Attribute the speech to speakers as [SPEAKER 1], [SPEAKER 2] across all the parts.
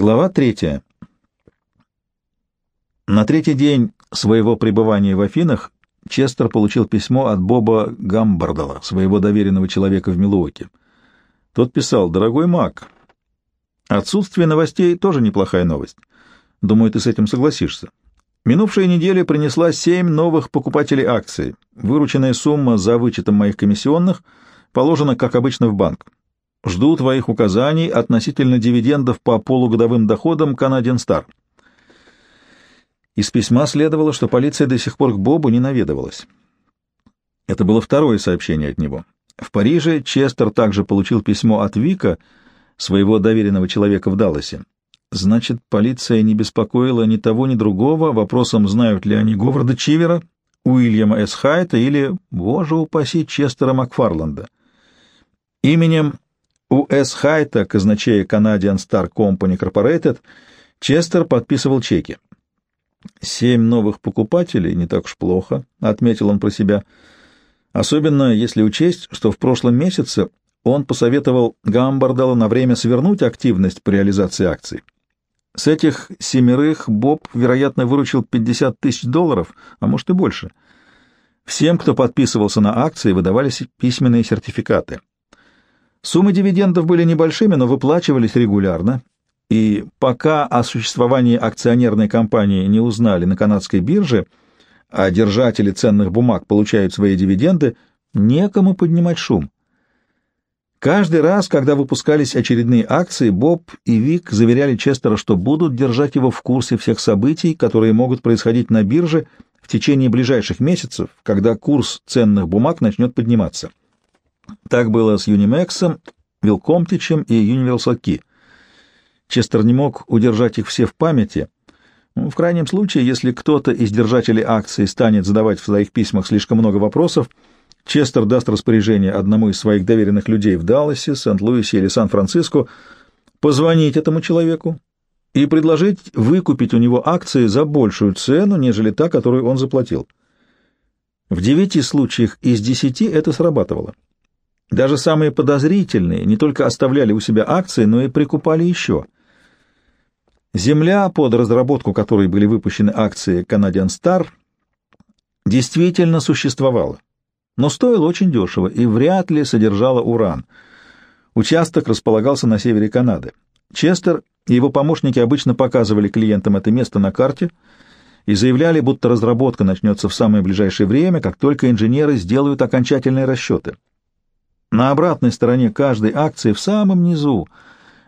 [SPEAKER 1] Глава третья. На третий день своего пребывания в Афинах Честер получил письмо от Боба Гамбардала, своего доверенного человека в Милуоке. Тот писал, «Дорогой Мак, отсутствие новостей тоже неплохая новость. Думаю, ты с этим согласишься. Минувшая неделя принесла семь новых покупателей акций. Вырученная сумма за вычетом моих комиссионных положена, как обычно, в банк. Жду твоих указаний относительно дивидендов по полугодовым доходам Canadian Star. Из письма следовало, что полиция до сих пор к Бобу не наведывалась. Это было второе сообщение от него. В Париже Честер также получил письмо от Вика, своего доверенного человека в Далласе. Значит, полиция не беспокоила ни того, ни другого вопросом, знают ли они Говарда Чивера, Уильяма С. Хайта или, боже упаси, Честера Макфарланда. Именем у С. Хайта, казначея Canadian Star Company Incorporated, Честер подписывал чеки. «Семь новых покупателей не так уж плохо», — отметил он про себя. «Особенно если учесть, что в прошлом месяце он посоветовал Гамбардалу на время свернуть активность по реализации акций. С этих семерых Боб, вероятно, выручил 50 тысяч долларов, а может и больше. Всем, кто подписывался на акции, выдавались письменные сертификаты. Суммы дивидендов были небольшими, но выплачивались регулярно, и пока о существовании акционерной компании не узнали на канадской бирже, а держатели ценных бумаг получают свои дивиденды, некому поднимать шум. Каждый раз, когда выпускались очередные акции, Боб и Вик заверяли Честера, что будут держать его в курсе всех событий, которые могут происходить на бирже в течение ближайших месяцев, когда курс ценных бумаг начнет подниматься. Так было с Юнимексом, Вилкомтичем и Key. Честер не мог удержать их все в памяти. В крайнем случае, если кто-то из держателей акций станет задавать в своих письмах слишком много вопросов, Честер даст распоряжение одному из своих доверенных людей в Далласе, Сент-Луисе или Сан-Франциско позвонить этому человеку и предложить выкупить у него акции за большую цену, нежели та, которую он заплатил. В девяти случаях из десяти это срабатывало. Даже самые подозрительные не только оставляли у себя акции, но и прикупали еще. Земля, под разработку которой были выпущены акции Canadian Star, действительно существовала, но стоила очень дешево и вряд ли содержала уран. Участок располагался на севере Канады. Честер и его помощники обычно показывали клиентам это место на карте и заявляли, будто разработка начнется в самое ближайшее время, как только инженеры сделают окончательные расчеты. На обратной стороне каждой акции в самом низу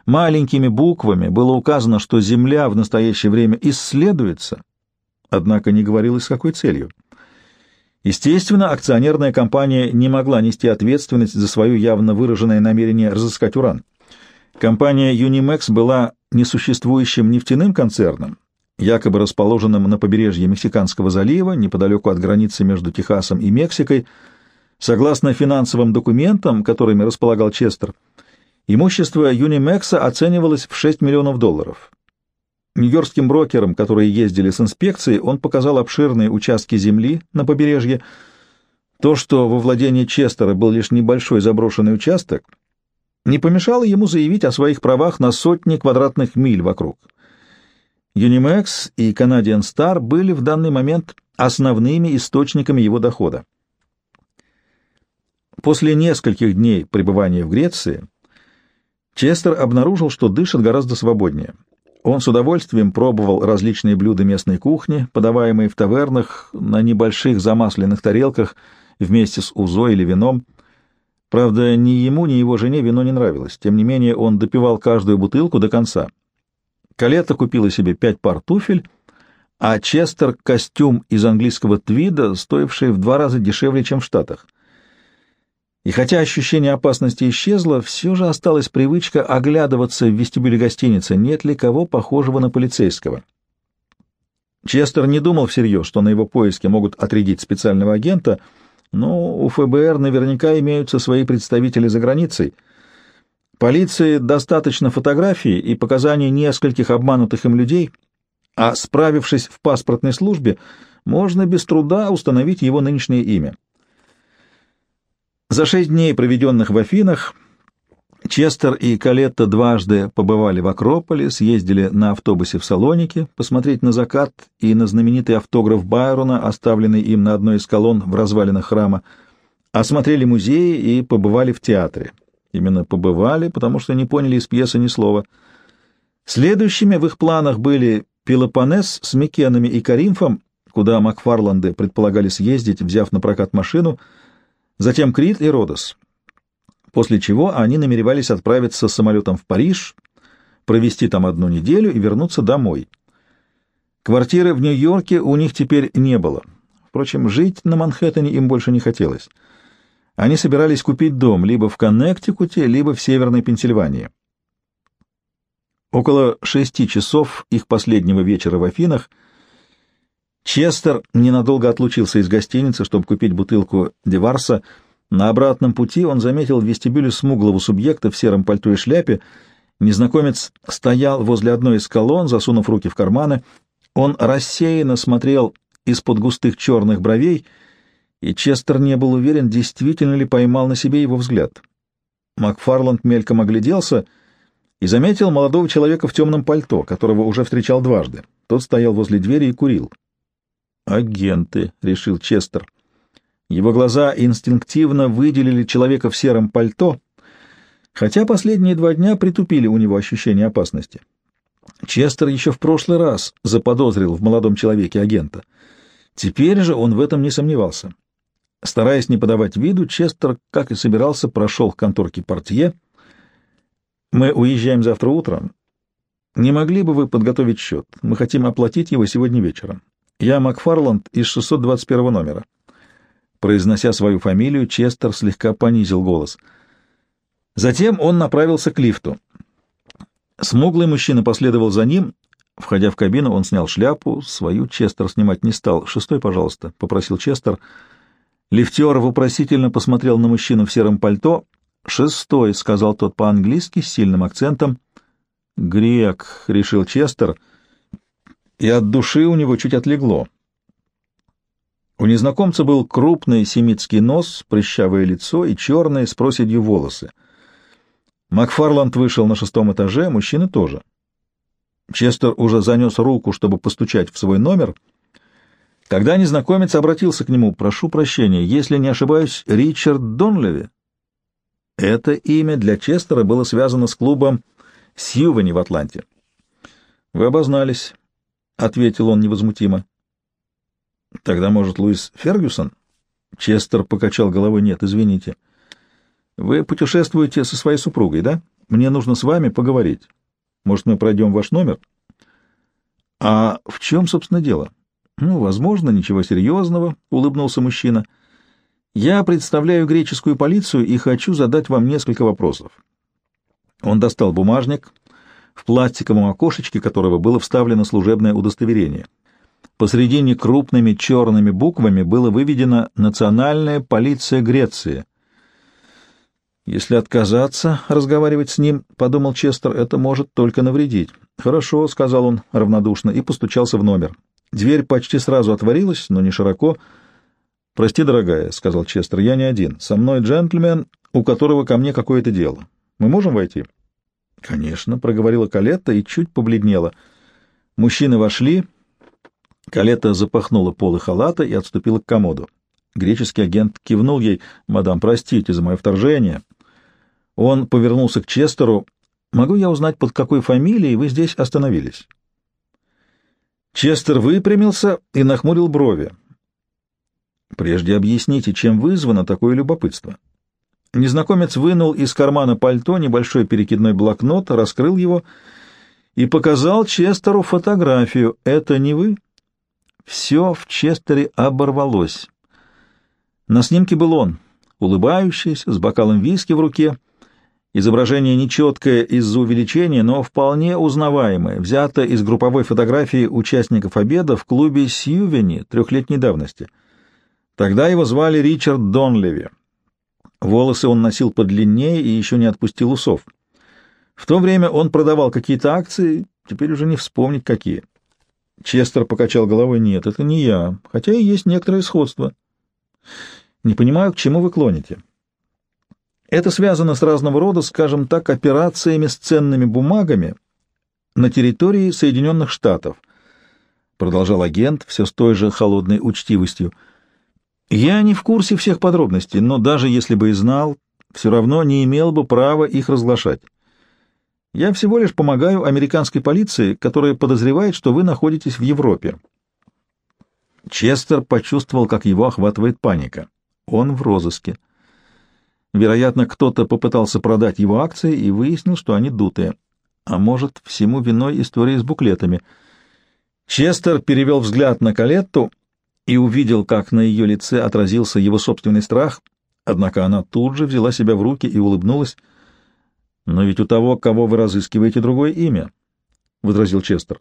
[SPEAKER 1] маленькими буквами было указано, что Земля в настоящее время исследуется, однако не говорилось, с какой целью. Естественно, акционерная компания не могла нести ответственность за свое явно выраженное намерение разыскать уран. Компания Unimex была несуществующим нефтяным концерном, якобы расположенным на побережье Мексиканского залива, неподалеку от границы между Техасом и Мексикой, Согласно финансовым документам, которыми располагал Честер, имущество Юнимекса оценивалось в 6 миллионов долларов. Нью-Йоркским брокерам, которые ездили с инспекцией, он показал обширные участки земли на побережье. То, что во владении Честера был лишь небольшой заброшенный участок, не помешало ему заявить о своих правах на сотни квадратных миль вокруг. Юнимекс и Canadian Star были в данный момент основными источниками его дохода. После нескольких дней пребывания в Греции Честер обнаружил, что дышит гораздо свободнее. Он с удовольствием пробовал различные блюда местной кухни, подаваемые в тавернах на небольших замасленных тарелках вместе с узой или вином. Правда, ни ему, ни его жене вино не нравилось. Тем не менее, он допивал каждую бутылку до конца. Калета купила себе пять пар туфель, а Честер — костюм из английского твида, стоивший в два раза дешевле, чем в Штатах. И хотя ощущение опасности исчезло, все же осталась привычка оглядываться в вестибюле гостиницы, нет ли кого похожего на полицейского. Честер не думал всерьез, что на его поиски могут отрядить специального агента, но у ФБР наверняка имеются свои представители за границей. Полиции достаточно фотографий и показаний нескольких обманутых им людей, а справившись в паспортной службе, можно без труда установить его нынешнее имя. За шесть дней, проведенных в Афинах, Честер и Калетта дважды побывали в Акрополе, съездили на автобусе в Салоники посмотреть на закат и на знаменитый автограф Байрона, оставленный им на одной из колонн в развалинах храма, осмотрели музеи и побывали в театре. Именно побывали, потому что не поняли из пьесы ни слова. Следующими в их планах были Пелопонес с Микенами и Каримфом, куда Макфарланды предполагали съездить, взяв на прокат машину, затем Крит и Родос, после чего они намеревались отправиться самолетом в Париж, провести там одну неделю и вернуться домой. Квартиры в Нью-Йорке у них теперь не было. Впрочем, жить на Манхэттене им больше не хотелось. Они собирались купить дом либо в Коннектикуте, либо в Северной Пенсильвании. Около шести часов их последнего вечера в Афинах Честер ненадолго отлучился из гостиницы, чтобы купить бутылку Деварса. На обратном пути он заметил в вестибюле смуглого субъекта в сером пальто и шляпе. Незнакомец стоял возле одной из колонн, засунув руки в карманы. Он рассеянно смотрел из-под густых черных бровей, и Честер не был уверен, действительно ли поймал на себе его взгляд. Макфарланд мельком огляделся — и заметил молодого человека в темном пальто, которого уже встречал дважды. Тот стоял возле двери и курил. «Агенты», — решил Честер. Его глаза инстинктивно выделили человека в сером пальто, хотя последние два дня притупили у него ощущение опасности. Честер еще в прошлый раз заподозрил в молодом человеке агента. Теперь же он в этом не сомневался. Стараясь не подавать виду, Честер, как и собирался, прошел к конторке портье — мы уезжаем завтра утром. Не могли бы вы подготовить счет? Мы хотим оплатить его сегодня вечером. Я Макфарланд из 621 номера. Произнося свою фамилию, Честер слегка понизил голос. Затем он направился к лифту. Смуглый мужчина последовал за ним. Входя в кабину, он снял шляпу. Свою Честер снимать не стал. «Шестой, пожалуйста», — попросил Честер. Лифтер вопросительно посмотрел на мужчину в сером пальто — «Шестой», — сказал тот по-английски с сильным акцентом. «Грек», — решил Честер, и от души у него чуть отлегло. У незнакомца был крупный семитский нос, прыщавое лицо и черные с проседью волосы. Макфарланд вышел на шестом этаже, мужчина тоже. Честер уже занес руку, чтобы постучать в свой номер, когда незнакомец обратился к нему. «Прошу прощения, если не ошибаюсь, Ричард Донлеви?» Это имя для Честера было связано с клубом Сьювани в Атланте. «Вы обознались», — ответил он невозмутимо. «Тогда, может, Луис Фергюсон?» Честер покачал головой. «Нет, извините. Вы путешествуете со своей супругой, да? Мне нужно с вами поговорить. Может, мы пройдем ваш номер?» «А в чем, собственно, дело?» «Ну, возможно, ничего серьезного», — улыбнулся мужчина. «Я представляю греческую полицию и хочу задать вам несколько вопросов. Он достал бумажник, в пластиковом окошечке которого было вставлено служебное удостоверение. Посредине крупными черными буквами было выведено «Национальная полиция Греции». «Если отказаться разговаривать с ним, — подумал Честер, — это может только навредить». «Хорошо», — сказал он равнодушно и постучался в номер. Дверь почти сразу отворилась, но не широко, — «Прости, дорогая», — сказал Честер, — «я не один. Со мной джентльмен, у которого ко мне какое-то дело. Мы можем войти?» «Конечно», — проговорила Калетта и чуть побледнела. Мужчины вошли. Калетта запахнула полы халата и отступила к комоду. Греческий агент кивнул ей. «Мадам, простите за мое вторжение». Он повернулся к Честеру. «Могу я узнать, под какой фамилией вы здесь остановились?» Честер выпрямился и нахмурил брови. Прежде объясните, чем вызвано такое любопытство. Незнакомец вынул из кармана пальто небольшой перекидной блокнот, раскрыл его и показал Честеру фотографию. «Это не вы?» Все в Честере оборвалось. На снимке был он, улыбающийся, с бокалом виски в руке. Изображение нечеткое из-за увеличения, но вполне узнаваемое, взято из групповой фотографии участников обеда в клубе Сьювени трехлетней давности — Тогда его звали Ричард Донлеви. Волосы он носил подлиннее и еще не отпустил усов. В то время он продавал какие-то акции, теперь уже не вспомнить какие. Честер покачал головой. «Нет, это не я, хотя и есть некоторое сходство. Не понимаю, к чему вы клоните». Это связано с разного рода, скажем так, операциями с ценными бумагами на территории Соединенных Штатов, продолжал агент все с той же холодной учтивостью. Я не в курсе всех подробностей, но даже если бы и знал, все равно не имел бы права их разглашать. Я всего лишь помогаю американской полиции, которая подозревает, что вы находитесь в Европе. Честер почувствовал, как его охватывает паника. Он в розыске. Вероятно, кто-то попытался продать его акции и выяснил, что они дутые. А может, всему виной история с буклетами. Честер перевел взгляд на Калетту и увидел, как на ее лице отразился его собственный страх, однако она тут же взяла себя в руки и улыбнулась. «Но ведь у того, кого вы разыскиваете, другое имя», — возразил Честер.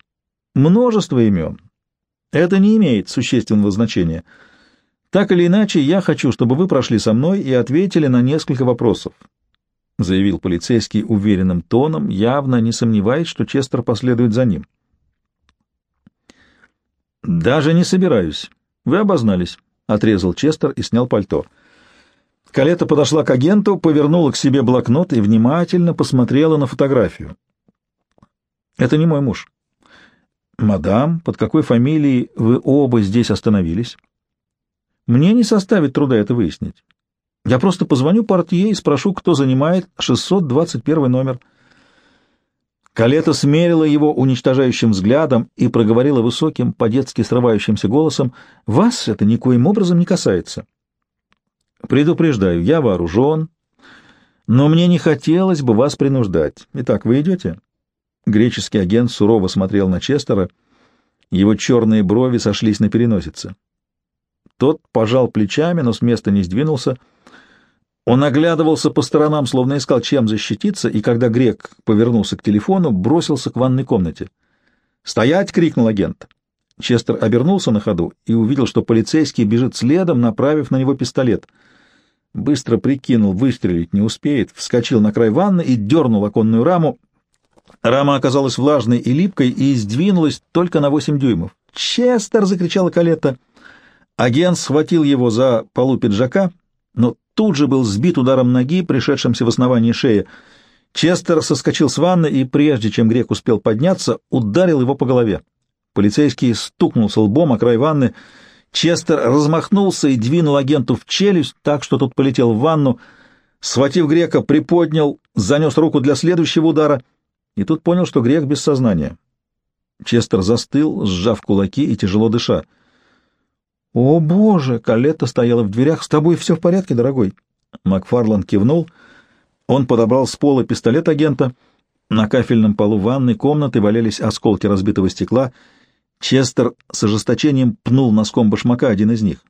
[SPEAKER 1] «Множество имен. Это не имеет существенного значения. Так или иначе, я хочу, чтобы вы прошли со мной и ответили на несколько вопросов», — заявил полицейский уверенным тоном, явно не сомневаясь, что Честер последует за ним. «Даже не собираюсь. Вы обознались», — отрезал Честер и снял пальто. Калета подошла к агенту, повернула к себе блокнот и внимательно посмотрела на фотографию. «Это не мой муж». «Мадам, под какой фамилией вы оба здесь остановились?» «Мне не составит труда это выяснить. Я просто позвоню портье и спрошу, кто занимает 621 номер». Калета смерила его уничтожающим взглядом и проговорила высоким, по-детски срывающимся голосом, «Вас это никоим образом не касается». Предупреждаю, я вооружен, но мне не хотелось бы вас принуждать. Итак, вы идете?» Греческий агент сурово смотрел на Честера. Его черные брови сошлись на переносице. Тот пожал плечами, но с места не сдвинулся. Он оглядывался по сторонам, словно искал чем защититься, и когда грек повернулся к телефону, бросился к ванной комнате. «Стоять!» — крикнул агент. Честер обернулся на ходу и увидел, что полицейский бежит следом, направив на него пистолет — Быстро прикинул, выстрелить не успеет, вскочил на край ванны и дернул оконную раму. Рама оказалась влажной и липкой и сдвинулась только на восемь дюймов. «Честер!» — закричала Калетта. Агент схватил его за полу пиджака, но тут же был сбит ударом ноги, пришедшимся в основании шеи. Честер соскочил с ванны и, прежде чем грек успел подняться, ударил его по голове. Полицейский стукнулся лбом о край ванны — Честер размахнулся и двинул агенту в челюсть так, что тот полетел в ванну. Схватив грека, приподнял, занес руку для следующего удара, и тут понял, что грек без сознания. Честер застыл, сжав кулаки и тяжело дыша. «О, боже!» — Калетта стояла в дверях. «С тобой все в порядке, дорогой?» Макфарлан кивнул. Он подобрал с пола пистолет агента. На кафельном полу ванной комнаты валялись осколки разбитого стекла — Честер с ожесточением пнул носком башмака один из них.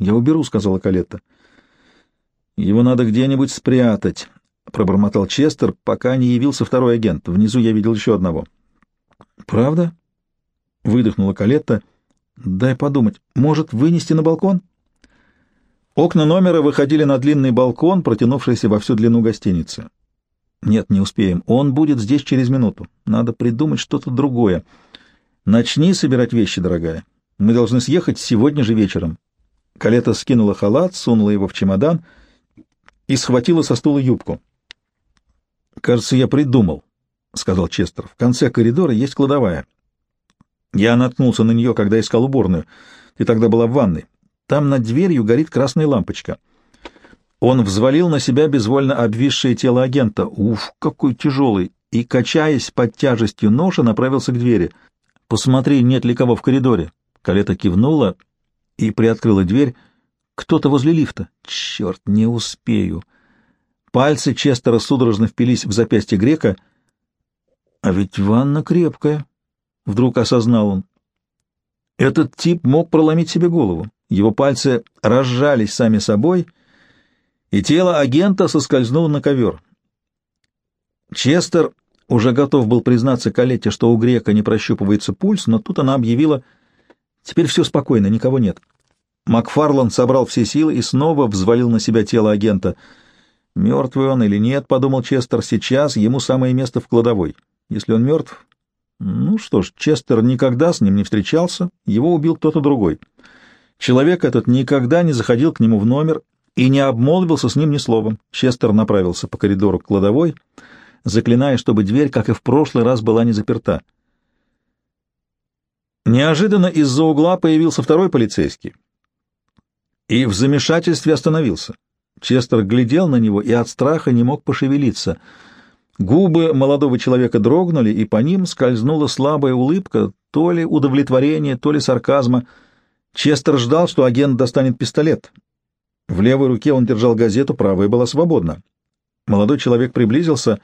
[SPEAKER 1] «Я уберу», — сказала Калетта. «Его надо где-нибудь спрятать», — пробормотал Честер, пока не явился второй агент. Внизу я видел еще одного. «Правда?» — выдохнула Калетта. «Дай подумать. Может, вынести на балкон?» Окна номера выходили на длинный балкон, протянувшийся во всю длину гостиницы. «Нет, не успеем. Он будет здесь через минуту. Надо придумать что-то другое». Начни собирать вещи, дорогая. Мы должны съехать сегодня же вечером. Калета скинула халат, сунула его в чемодан и схватила со стула юбку. «Кажется, я придумал», — сказал Честер. «В конце коридора есть кладовая. Я наткнулся на нее, когда искал уборную. Ты тогда была в ванной. Там над дверью горит красная лампочка». Он взвалил на себя безвольно обвисшее тело агента. Уф, какой тяжелый! И, качаясь под тяжестью ножа, направился к двери — Посмотри, нет ли кого в коридоре. Калета кивнула и приоткрыла дверь. Кто-то возле лифта. Черт, не успею. Пальцы Честера судорожно впились в запястье грека. А ведь ванна крепкая, — вдруг осознал он. Этот тип мог проломить себе голову. Его пальцы разжались сами собой, и тело агента соскользнуло на ковер. Честер уже готов был признаться Калетте, что у грека не прощупывается пульс, но тут она объявила «Теперь все спокойно, никого нет». Макфарлан собрал все силы и снова взвалил на себя тело агента. «Мертвый он или нет?» — подумал Честер. «Сейчас ему самое место в кладовой. Если он мертв...» Ну что ж, Честер никогда с ним не встречался, его убил кто-то другой. Человек этот никогда не заходил к нему в номер и не обмолвился с ним ни словом. Честер направился по коридору к кладовой, заклиная, чтобы дверь, как и в прошлый раз, была не заперта. Неожиданно из-за угла появился второй полицейский и в замешательстве остановился. Честер глядел на него и от страха не мог пошевелиться. Губы молодого человека дрогнули, и по ним скользнула слабая улыбка, то ли удовлетворение, то ли сарказма. Честер ждал, что агент достанет пистолет. В левой руке он держал газету, правая была свободна. Молодой человек приблизился.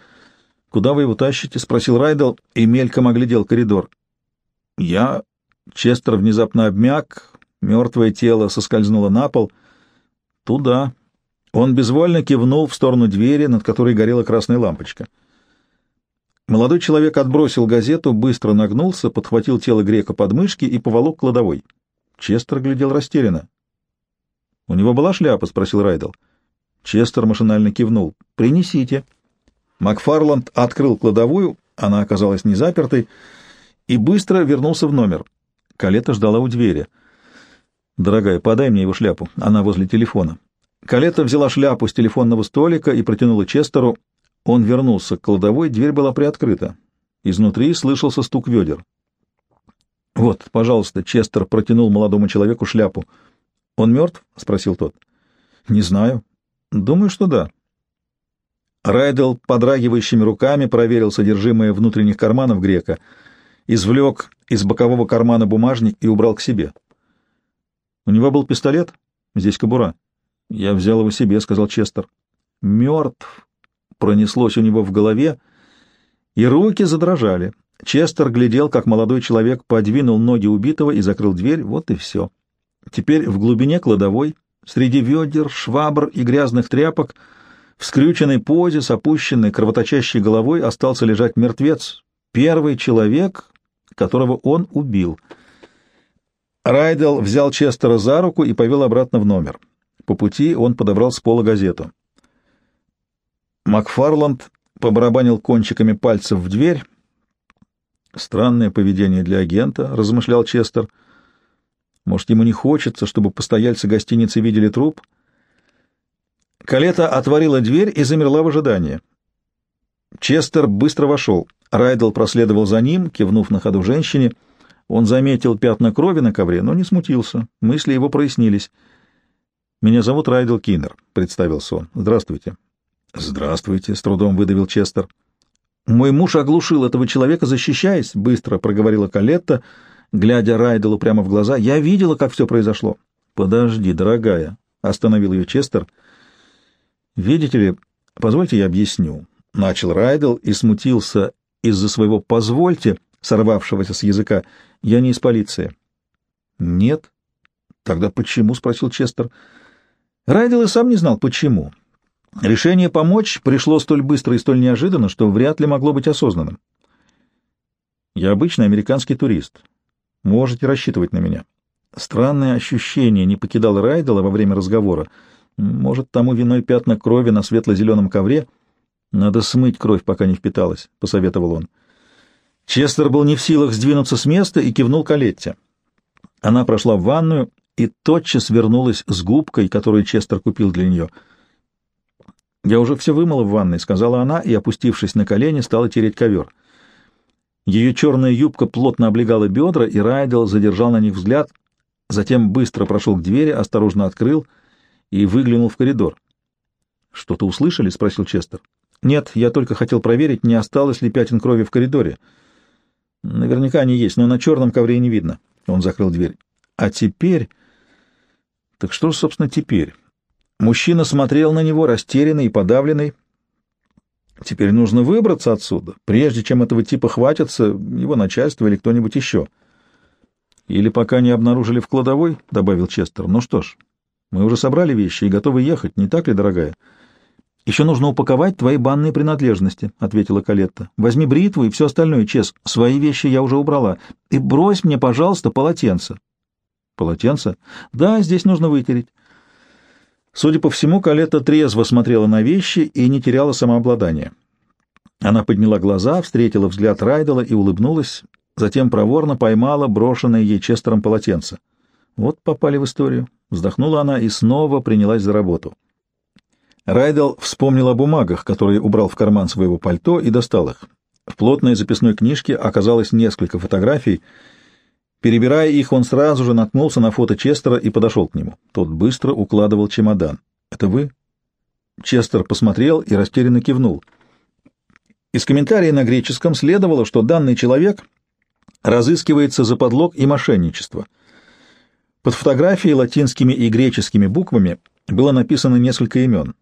[SPEAKER 1] «Куда вы его тащите?» — спросил Райдел и мельком оглядел коридор. «Я...» Честер внезапно обмяк, мертвое тело соскользнуло на пол. «Туда». Он безвольно кивнул в сторону двери, над которой горела красная лампочка. Молодой человек отбросил газету, быстро нагнулся, подхватил тело грека под мышки и поволок кладовой. Честер глядел растерянно. «У него была шляпа?» — спросил Райдел. Честер машинально кивнул. «Принесите». Макфарланд открыл кладовую, она оказалась не запертой, и быстро вернулся в номер. Калета ждала у двери. «Дорогая, подай мне его шляпу. Она возле телефона». Калета взяла шляпу с телефонного столика и протянула Честеру. Он вернулся к кладовой, дверь была приоткрыта. Изнутри слышался стук ведер. «Вот, пожалуйста», — Честер протянул молодому человеку шляпу. «Он мертв?» — спросил тот. «Не знаю. Думаю, что да». Райдел подрагивающими руками проверил содержимое внутренних карманов грека, извлек из бокового кармана бумажник и убрал к себе. «У него был пистолет? Здесь кобура». «Я взял его себе», — сказал Честер. «Мертв», — пронеслось у него в голове, и руки задрожали. Честер глядел, как молодой человек подвинул ноги убитого и закрыл дверь, вот и все. Теперь в глубине кладовой, среди ведер, швабр и грязных тряпок, в скрюченной позе с опущенной кровоточащей головой остался лежать мертвец, первый человек, которого он убил. Райдел взял Честера за руку и повел обратно в номер. По пути он подобрал с пола газету. Макфарланд побарабанил кончиками пальцев в дверь. «Странное поведение для агента», — размышлял Честер. «Может, ему не хочется, чтобы постояльцы гостиницы видели труп?» Калета отворила дверь и замерла в ожидании. Честер быстро вошел. Райдел проследовал за ним, кивнув на ходу женщине. Он заметил пятна крови на ковре, но не смутился. Мысли его прояснились. «Меня зовут Райдел Киннер», — представился он. «Здравствуйте». «Здравствуйте», — с трудом выдавил Честер. «Мой муж оглушил этого человека, защищаясь», — быстро проговорила Калетта, глядя Райделу прямо в глаза. «Я видела, как все произошло». «Подожди, дорогая», — остановил ее Честер. «Видите ли, позвольте я объясню», — начал Райдел и смутился из-за своего «позвольте», сорвавшегося с языка. «Я не из полиции». «Нет». «Тогда почему?» — спросил Честер. «Честер». Райдел и сам не знал, почему. Решение помочь пришло столь быстро и столь неожиданно, что вряд ли могло быть осознанным. Я обычный американский турист. Можете рассчитывать на меня. Странное ощущение не покидало Райдела во время разговора. Может, тому виной пятна крови на светло-зеленом ковре? Надо смыть кровь, пока не впиталась, — посоветовал он. Честер был не в силах сдвинуться с места и кивнул Калетте. Она прошла в ванную и тотчас вернулась с губкой, которую Честер купил для нее. «Я уже все вымыла в ванной», — сказала она, и, опустившись на колени, стала тереть ковер. Ее черная юбка плотно облегала бедра, и Райдел задержал на них взгляд, затем быстро прошел к двери, осторожно открыл и выглянул в коридор. «Что-то услышали?» — спросил Честер. «Нет, я только хотел проверить, не осталось ли пятен крови в коридоре. Наверняка они есть, но на черном ковре не видно». Он закрыл дверь. «А теперь...» Так что же, собственно, теперь? Мужчина смотрел на него, растерянный и подавленный. Теперь нужно выбраться отсюда, прежде чем этого типа хватится его начальство или кто-нибудь еще. Или пока не обнаружили в кладовой, — добавил Честер. Ну что ж, мы уже собрали вещи и готовы ехать, не так ли, дорогая? Еще нужно упаковать твои банные принадлежности, — ответила Калетта. Возьми бритву и все остальное, Чес. Свои вещи я уже убрала. И брось мне, пожалуйста, полотенце. Полотенце? Да, здесь нужно вытереть. Судя по всему, Калета трезво смотрела на вещи и не теряла самообладания. Она подняла глаза, встретила взгляд Райдела и улыбнулась, затем проворно поймала брошенное ей Честером полотенце. Вот попали в историю. Вздохнула она и снова принялась за работу. — Райдел вспомнил о бумагах, которые убрал в карман своего пальто, и достал их. В плотной записной книжке оказалось несколько фотографий. Перебирая их, он сразу же наткнулся на фото Честера и подошел к нему. Тот быстро укладывал чемодан. «Это вы?» Честер посмотрел и растерянно кивнул. Из комментария на греческом следовало, что данный человек разыскивается за подлог и мошенничество. Под фотографией латинскими и греческими буквами было написано несколько имен.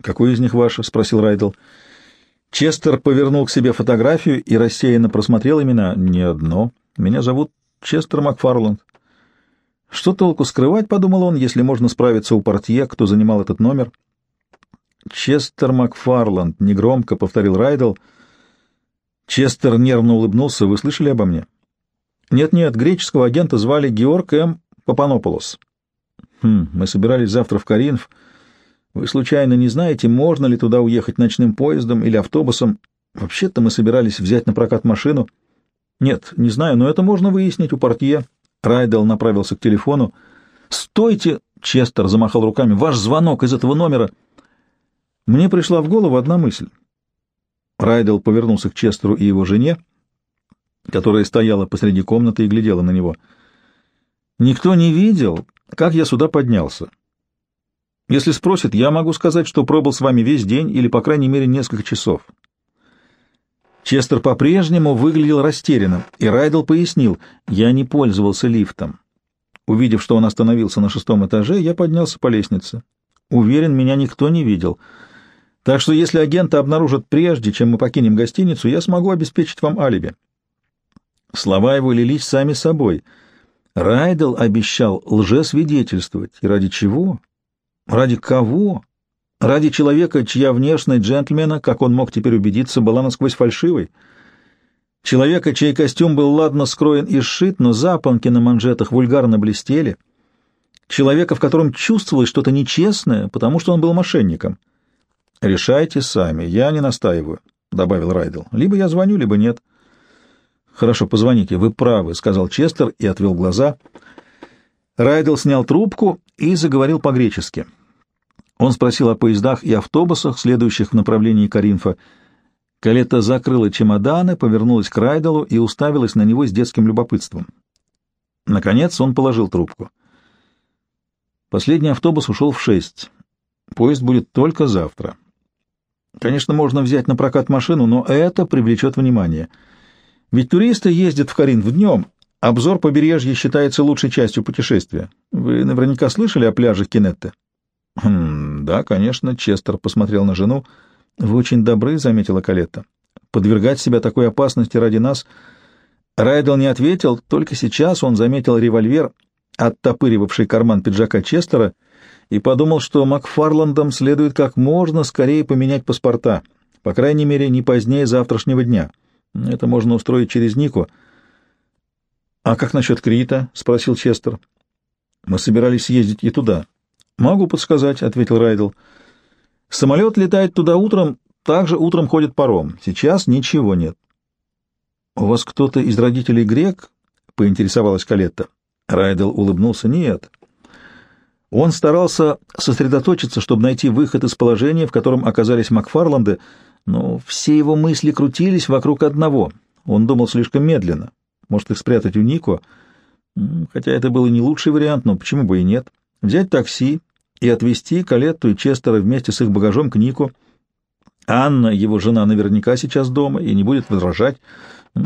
[SPEAKER 1] «Какой из них ваше?» — спросил Райдл. Честер повернул к себе фотографию и рассеянно просмотрел имена. «Не одно. Меня зовут Честер Макфарланд». «Что толку скрывать?» — подумал он, — «если можно справиться у портье, кто занимал этот номер». «Честер Макфарланд», — негромко повторил Райдл. Честер нервно улыбнулся. «Вы слышали обо мне?» «Нет-нет, греческого агента звали Георг М. Папанополос». «Хм, мы собирались завтра в Каринф». Вы случайно не знаете, можно ли туда уехать ночным поездом или автобусом? Вообще-то мы собирались взять на прокат машину. Нет, не знаю, но это можно выяснить у портье. Райдел направился к телефону. «Стойте!» — Честер замахал руками. «Ваш звонок из этого номера!» Мне пришла в голову одна мысль. Райдел повернулся к Честеру и его жене, которая стояла посреди комнаты и глядела на него. «Никто не видел, как я сюда поднялся. Если спросят, я могу сказать, что пробыл с вами весь день или, по крайней мере, несколько часов. Честер по-прежнему выглядел растерянным, и Райдл пояснил, я не пользовался лифтом. Увидев, что он остановился на шестом этаже, я поднялся по лестнице. Уверен, меня никто не видел. Так что если агента обнаружат прежде, чем мы покинем гостиницу, я смогу обеспечить вам алиби. Слова его лились сами собой. Райдл обещал лжесвидетельствовать. И ради чего? Ради кого? Ради человека, чья внешность джентльмена, как он мог теперь убедиться, была насквозь фальшивой. Человека, чей костюм был ладно скроен и сшит, но запонки на манжетах вульгарно блестели. Человека, в котором чувствовалось что-то нечестное, потому что он был мошенником. «Решайте сами, я не настаиваю», — добавил Райдел. «Либо я звоню, либо нет». «Хорошо, позвоните, вы правы», — сказал Честер и отвел глаза. Райдел снял трубку и заговорил по-гречески. Он спросил о поездах и автобусах, следующих в направлении Каринфа. Калета закрыла чемоданы, повернулась к Райделу и уставилась на него с детским любопытством. Наконец он положил трубку. Последний автобус ушел в шесть. Поезд будет только завтра. Конечно, можно взять на прокат машину, но это привлечет внимание. Ведь туристы ездят в Каринф днем, Обзор побережья считается лучшей частью путешествия. Вы наверняка слышали о пляже Кинетте? Хм, да, конечно, Честер посмотрел на жену. Вы очень добры, заметила Калетта. Подвергать себя такой опасности ради нас. Райдел не ответил, только сейчас он заметил револьвер, оттопыривавший карман пиджака Честера, и подумал, что Макфарландам следует как можно скорее поменять паспорта, по крайней мере, не позднее завтрашнего дня. Это можно устроить через Нику. «А как насчет Крита?» — спросил Честер. «Мы собирались съездить и туда». «Могу подсказать», — ответил Райдл. «Самолет летает туда утром, также утром ходит паром. Сейчас ничего нет». «У вас кто-то из родителей грек?» — поинтересовалась Калетта. Райдл улыбнулся. «Нет». Он старался сосредоточиться, чтобы найти выход из положения, в котором оказались Макфарланды, но все его мысли крутились вокруг одного. Он думал слишком медленно. Может, их спрятать у Нико? Хотя это был и не лучший вариант, но почему бы и нет? Взять такси и отвезти Калетту и Честера вместе с их багажом к Нику. Анна, его жена, наверняка сейчас дома и не будет возражать.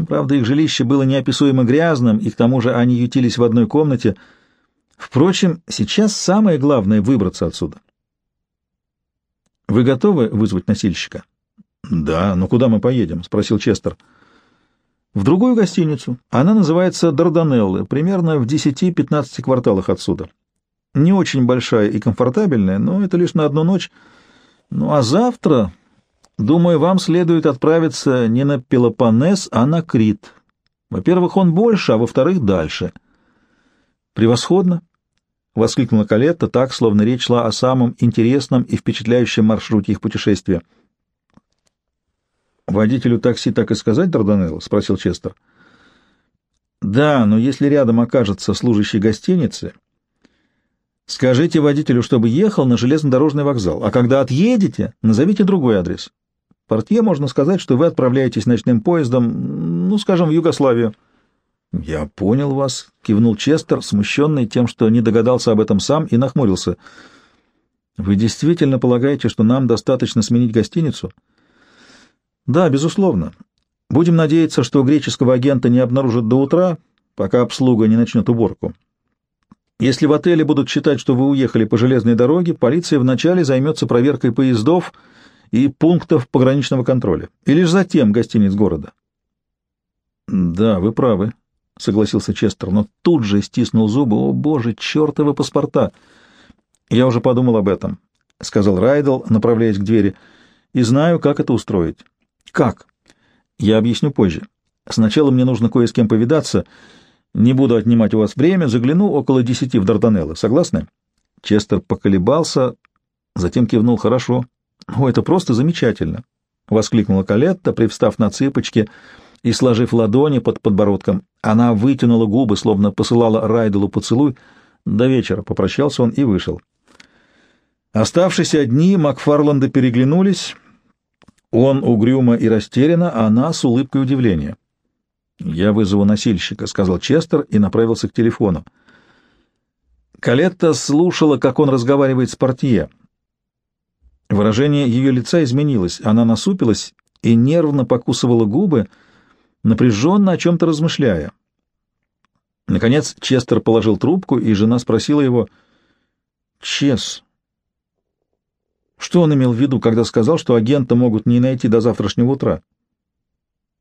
[SPEAKER 1] Правда, их жилище было неописуемо грязным, и к тому же они ютились в одной комнате. Впрочем, сейчас самое главное — выбраться отсюда. «Вы готовы вызвать носильщика?» «Да, но куда мы поедем?» — спросил Честер. — в другую гостиницу. Она называется Дарданеллы, примерно в 10-15 кварталах отсюда. Не очень большая и комфортабельная, но это лишь на одну ночь. Ну а завтра, думаю, вам следует отправиться не на Пелопоннес, а на Крит. Во-первых, он больше, а во-вторых, дальше. Превосходно! — воскликнула Калетта так, словно речь шла о самом интересном и впечатляющем маршруте их путешествия — «Водителю такси так и сказать, Дарданелло?» — спросил Честер. «Да, но если рядом окажется служащий гостиницы, Скажите водителю, чтобы ехал на железнодорожный вокзал, а когда отъедете, назовите другой адрес. Портье можно сказать, что вы отправляетесь ночным поездом, ну, скажем, в Югославию. — Я понял вас, — кивнул Честер, смущенный тем, что не догадался об этом сам, и нахмурился. — Вы действительно полагаете, что нам достаточно сменить гостиницу? — Да, безусловно. Будем надеяться, что греческого агента не обнаружат до утра, пока обслуга не начнет уборку. Если в отеле будут считать, что вы уехали по железной дороге, полиция вначале займется проверкой поездов и пунктов пограничного контроля, и лишь затем гостиниц города. — Да, вы правы, — согласился Честер, но тут же стиснул зубы. — О, боже, чертовы паспорта! — Я уже подумал об этом, — сказал Райдл, направляясь к двери, — и знаю, как это устроить. — Как? — Я объясню позже. Сначала мне нужно кое с кем повидаться. Не буду отнимать у вас время, загляну около десяти в Дарданелло. Согласны? Честер поколебался, затем кивнул «Хорошо». «О, это просто замечательно!» — воскликнула Калетта, привстав на цыпочки и сложив ладони под подбородком. Она вытянула губы, словно посылала Райделу поцелуй. До вечера попрощался он и вышел. Оставшись одни, Макфарланды переглянулись. Он угрюмо и растерянно, а она с улыбкой удивления. «Я вызову носильщика», — сказал Честер и направился к телефону. Калетта слушала, как он разговаривает с портье. Выражение ее лица изменилось. Она насупилась и нервно покусывала губы, напряженно о чем-то размышляя. Наконец Честер положил трубку, и жена спросила его, «Чес, что он имел в виду, когда сказал, что агента могут не найти до завтрашнего утра?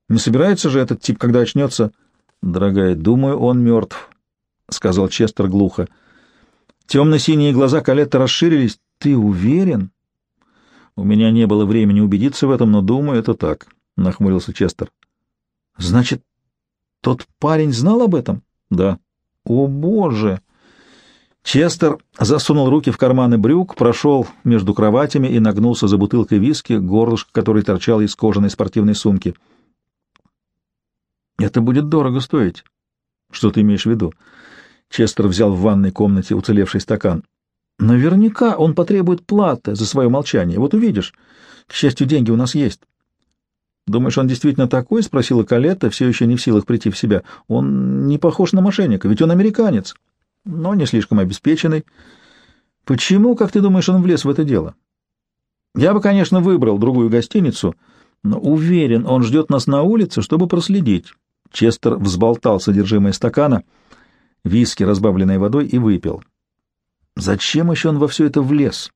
[SPEAKER 1] Не собирается же этот тип, когда очнется?» «Дорогая, думаю, он мертв», — сказал Честер глухо. Темно-синие глаза Калетта расширились. «Ты уверен?» У меня не было времени убедиться в этом, но думаю, это так, — нахмурился Честер. — Значит, тот парень знал об этом? — Да. — О, боже! Честер засунул руки в карманы брюк, прошел между кроватями и нагнулся за бутылкой виски, горлышко которой торчало из кожаной спортивной сумки. — Это будет дорого стоить. — Что ты имеешь в виду? Честер взял в ванной комнате уцелевший стакан. Наверняка он потребует платы за свое молчание. Вот увидишь. К счастью, деньги у нас есть. Думаешь, он действительно такой? спросила Калетта, все еще не в силах прийти в себя. Он не похож на мошенника, ведь он американец, но не слишком обеспеченный. Почему, как ты думаешь, он влез в это дело? Я бы, конечно, выбрал другую гостиницу, но уверен, он ждет нас на улице, чтобы проследить. Честер взболтал содержимое стакана, виски, разбавленной водой, и выпил. Зачем еще он во все это влез?